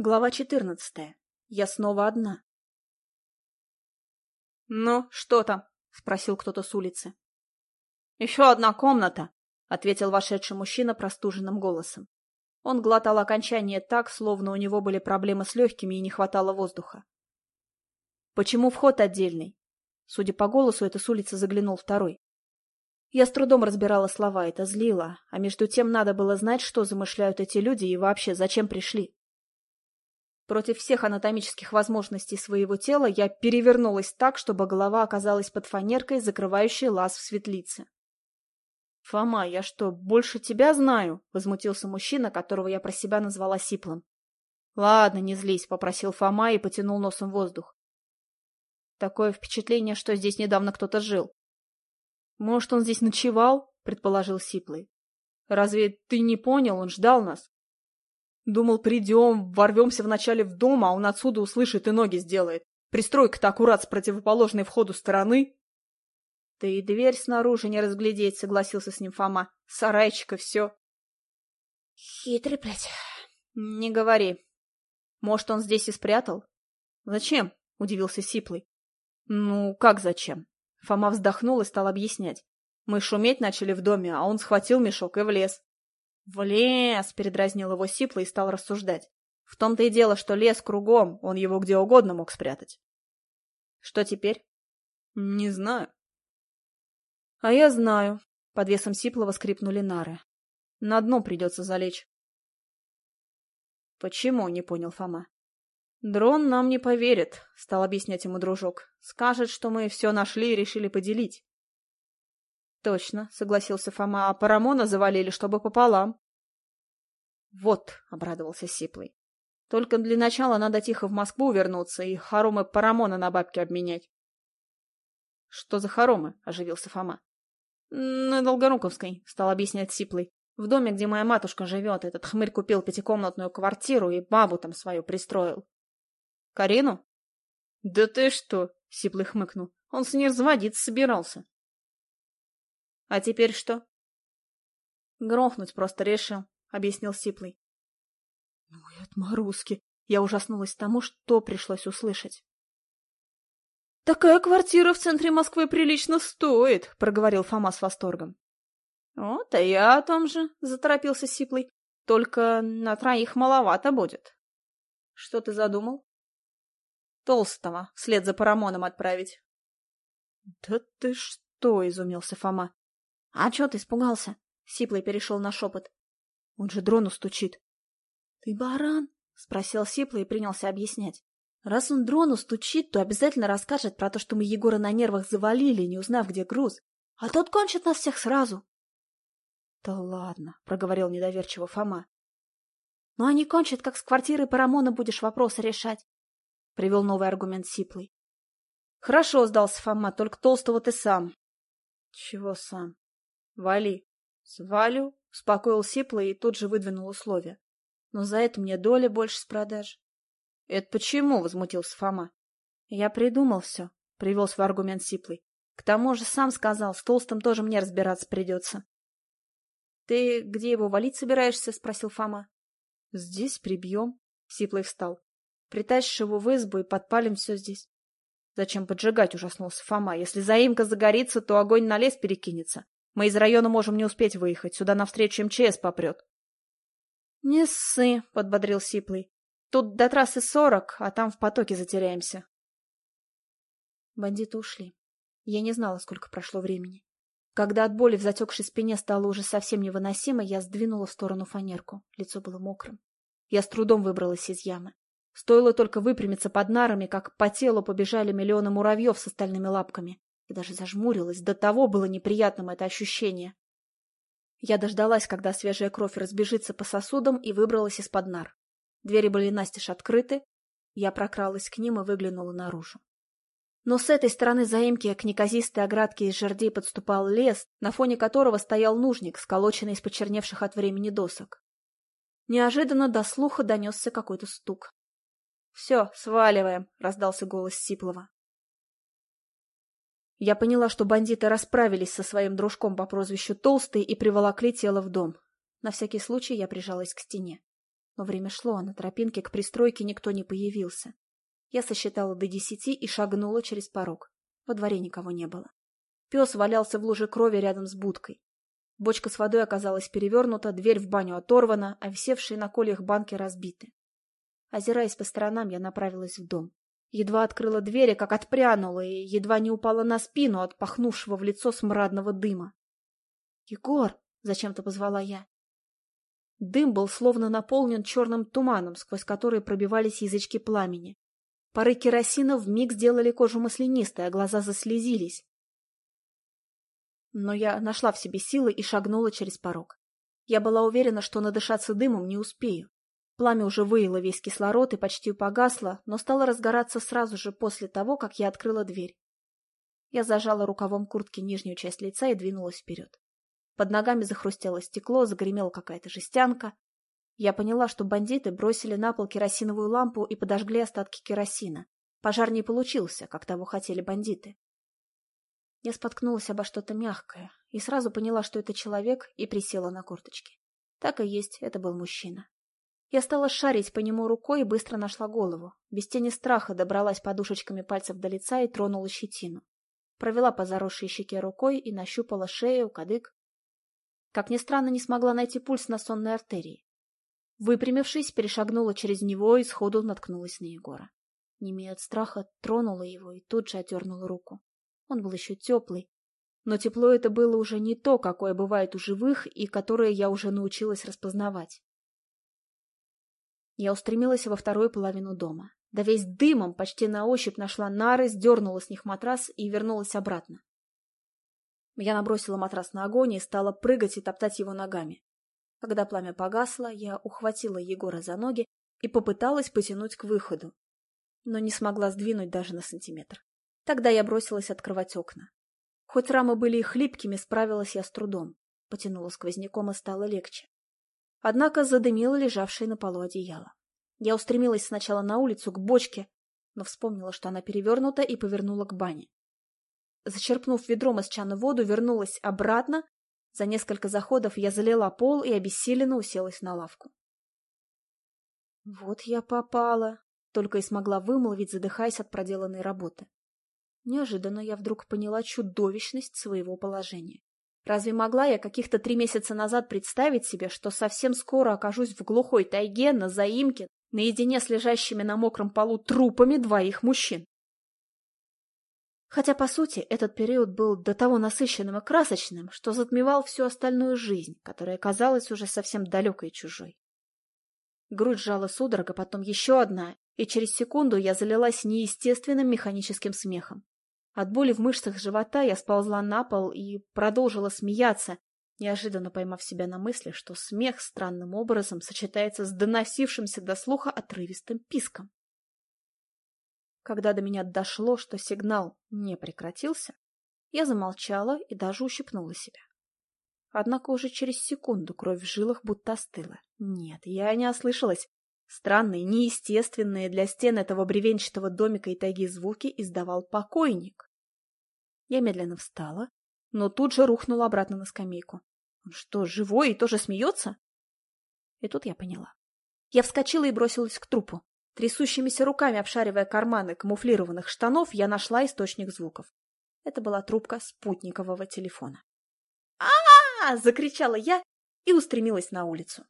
Глава четырнадцатая. Я снова одна. «Ну, что там?» — спросил кто-то с улицы. «Еще одна комната», — ответил вошедший мужчина простуженным голосом. Он глотал окончание так, словно у него были проблемы с легкими и не хватало воздуха. «Почему вход отдельный?» Судя по голосу, это с улицы заглянул второй. Я с трудом разбирала слова, это злило, а между тем надо было знать, что замышляют эти люди и вообще зачем пришли. Против всех анатомических возможностей своего тела я перевернулась так, чтобы голова оказалась под фанеркой, закрывающей лаз в светлице. «Фома, я что, больше тебя знаю?» — возмутился мужчина, которого я про себя назвала Сиплом. «Ладно, не злись», — попросил Фома и потянул носом воздух. Такое впечатление, что здесь недавно кто-то жил. «Может, он здесь ночевал?» — предположил Сиплый. «Разве ты не понял? Он ждал нас». Думал, придем, ворвемся вначале в дом, а он отсюда услышит и ноги сделает. Пристройка-то аккурат с противоположной входу стороны. — Да и дверь снаружи не разглядеть, — согласился с ним Фома. — Сарайчика все. — Хитрый, блядь. — Не говори. Может, он здесь и спрятал? — Зачем? — удивился Сиплый. — Ну, как зачем? Фома вздохнул и стал объяснять. Мы шуметь начали в доме, а он схватил мешок и влез. «В лес!» — передразнил его Сипло и стал рассуждать. В том-то и дело, что лес кругом, он его где угодно мог спрятать. Что теперь? Не знаю. А я знаю. Под весом Сиплова скрипнули нары. На дно придется залечь. Почему? Не понял Фома. Дрон нам не поверит, стал объяснять ему дружок. Скажет, что мы все нашли и решили поделить. Точно, согласился Фома, а Парамона завалили, чтобы пополам. Вот, обрадовался Сиплый. Только для начала надо тихо в Москву вернуться и хоромы Парамона на бабки обменять. Что за хоромы? оживился Фома. На Долгоруковской, стал объяснять Сиплый. В доме, где моя матушка живет, этот хмырь купил пятикомнатную квартиру и бабу там свою пристроил. Карину? Да ты что? Сиплый хмыкнул. Он с ней разводиться собирался. — А теперь что? — Грохнуть просто решил, — объяснил Сиплый. — Ну и отморозки! Я ужаснулась тому, что пришлось услышать. — Такая квартира в центре Москвы прилично стоит, — проговорил Фома с восторгом. — Вот, а я о том же, — заторопился Сиплый. — Только на троих маловато будет. — Что ты задумал? — Толстого вслед за Парамоном отправить. — Да ты что, — изумился Фома. — А чё ты испугался? — Сиплый перешел на шепот. — Он же дрону стучит. — Ты баран? — спросил Сиплый и принялся объяснять. Раз он дрону стучит, то обязательно расскажет про то, что мы Егора на нервах завалили, не узнав, где груз. А тот кончит нас всех сразу. — Да ладно, — проговорил недоверчиво Фома. — Ну, они кончат, как с квартиры Парамона будешь вопросы решать, — привел новый аргумент Сиплый. — Хорошо, — сдался Фома, — только толстого ты сам. — Чего сам? Вали. Свалю, успокоил Сипла и тут же выдвинул условия. Но за это мне доля больше с продаж. Это почему? возмутился Фома. Я придумал все, привел свой аргумент Сиплый. К тому же сам сказал, с толстым тоже мне разбираться придется. Ты где его валить собираешься? спросил Фома. Здесь прибьем. Сиплый встал. Притащишь его в избу и подпалим все здесь. Зачем поджигать, ужаснулся Фома. Если заимка загорится, то огонь на лес перекинется. Мы из района можем не успеть выехать. Сюда навстречу МЧС попрет. — Не ссы, — подбодрил Сиплый. — Тут до трассы сорок, а там в потоке затеряемся. Бандиты ушли. Я не знала, сколько прошло времени. Когда от боли в затекшей спине стало уже совсем невыносимо, я сдвинула в сторону фанерку. Лицо было мокрым. Я с трудом выбралась из ямы. Стоило только выпрямиться под нарами, как по телу побежали миллионы муравьев с остальными лапками и даже зажмурилась. До того было неприятным это ощущение. Я дождалась, когда свежая кровь разбежится по сосудам, и выбралась из-под нар. Двери были настежь открыты. Я прокралась к ним и выглянула наружу. Но с этой стороны заимки к неказистой оградке из жердей подступал лес, на фоне которого стоял нужник, сколоченный из почерневших от времени досок. Неожиданно до слуха донесся какой-то стук. — Все, сваливаем, — раздался голос Сиплова. Я поняла, что бандиты расправились со своим дружком по прозвищу Толстый и приволокли тело в дом. На всякий случай я прижалась к стене. Но время шло, а на тропинке к пристройке никто не появился. Я сосчитала до десяти и шагнула через порог. Во дворе никого не было. Пес валялся в луже крови рядом с будкой. Бочка с водой оказалась перевернута, дверь в баню оторвана, а висевшие на кольях банки разбиты. Озираясь по сторонам, я направилась в дом. Едва открыла двери, как отпрянула, и едва не упала на спину от пахнувшего в лицо смрадного дыма. «Егор!» — зачем-то позвала я. Дым был словно наполнен черным туманом, сквозь который пробивались язычки пламени. Пары керосина вмиг сделали кожу маслянистой, а глаза заслезились. Но я нашла в себе силы и шагнула через порог. Я была уверена, что надышаться дымом не успею. Пламя уже выяло весь кислород и почти погасло, но стало разгораться сразу же после того, как я открыла дверь. Я зажала рукавом куртки нижнюю часть лица и двинулась вперед. Под ногами захрустело стекло, загремела какая-то жестянка. Я поняла, что бандиты бросили на пол керосиновую лампу и подожгли остатки керосина. Пожар не получился, как того хотели бандиты. Я споткнулась обо что-то мягкое и сразу поняла, что это человек, и присела на корточки. Так и есть, это был мужчина. Я стала шарить по нему рукой и быстро нашла голову. Без тени страха добралась подушечками пальцев до лица и тронула щетину. Провела по заросшей щеке рукой и нащупала шею, кадык. Как ни странно, не смогла найти пульс на сонной артерии. Выпрямившись, перешагнула через него и сходу наткнулась на Егора. Немея от страха, тронула его и тут же отдернула руку. Он был еще теплый. Но тепло это было уже не то, какое бывает у живых и которое я уже научилась распознавать. Я устремилась во вторую половину дома. Да весь дымом почти на ощупь нашла нары, сдернула с них матрас и вернулась обратно. Я набросила матрас на огонь и стала прыгать и топтать его ногами. Когда пламя погасло, я ухватила Егора за ноги и попыталась потянуть к выходу, но не смогла сдвинуть даже на сантиметр. Тогда я бросилась открывать окна. Хоть рамы были и хлипкими, справилась я с трудом. Потянула сквозняком и стало легче. Однако задымило лежавшее на полу одеяло. Я устремилась сначала на улицу, к бочке, но вспомнила, что она перевернута, и повернула к бане. Зачерпнув ведром из чана воду, вернулась обратно. За несколько заходов я залила пол и обессиленно уселась на лавку. Вот я попала, только и смогла вымолвить, задыхаясь от проделанной работы. Неожиданно я вдруг поняла чудовищность своего положения. Разве могла я каких-то три месяца назад представить себе, что совсем скоро окажусь в глухой тайге на заимке, наедине с лежащими на мокром полу трупами двоих мужчин? Хотя, по сути, этот период был до того насыщенным и красочным, что затмевал всю остальную жизнь, которая казалась уже совсем далекой и чужой. Грудь сжала судорога, потом еще одна, и через секунду я залилась неестественным механическим смехом. От боли в мышцах живота я сползла на пол и продолжила смеяться, неожиданно поймав себя на мысли, что смех странным образом сочетается с доносившимся до слуха отрывистым писком. Когда до меня дошло, что сигнал не прекратился, я замолчала и даже ущипнула себя. Однако уже через секунду кровь в жилах будто остыла. Нет, я не ослышалась. Странные, неестественные для стен этого бревенчатого домика и тайги звуки издавал покойник. Я медленно встала, но тут же рухнула обратно на скамейку. Он что, живой и тоже смеется? И тут я поняла. Я вскочила и бросилась к трупу. Трясущимися руками обшаривая карманы камуфлированных штанов, я нашла источник звуков. Это была трубка спутникового телефона. а, -а, закричала я и устремилась на улицу.